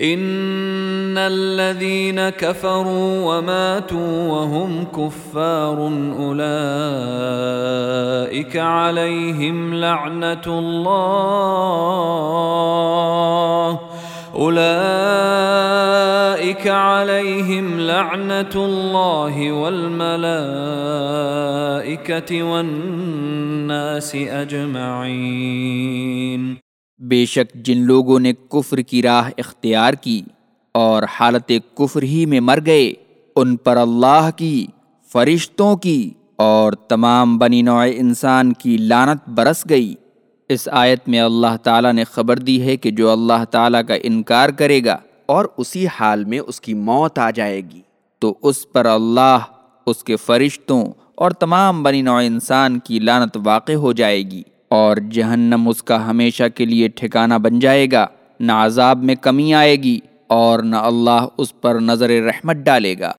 ان الذين كفروا وماتوا وهم كفار اولئك عليهم لعنه الله اولئك عليهم لعنه الله والملائكه والناس اجمعين بے شک جن لوگوں نے کفر کی راہ اختیار کی اور حالت کفر ہی میں مر گئے، ان پر اللہ کی، فرشتوں کی اور تمام بنی نوع انسان کی لانت برس گئی۔ اس آیت میں اللہ تعالیٰ نے خبر دی ہے کہ جو اللہ تعالیٰ کا انکار کرے گا اور اسی حال میں اس کی موت آ جائے گی۔ تو اس پر اللہ، اس کے فرشتوں اور تمام بنی نوع انسان کی لانت واقع ہو جائے گی۔ اور جہنم اس کا ہمیشہ کے لیے ٹھکانہ بن جائے گا، نہ عذاب میں کمی آئے گی اور نہ اللہ اس پر نظر رحمت ڈالے گا۔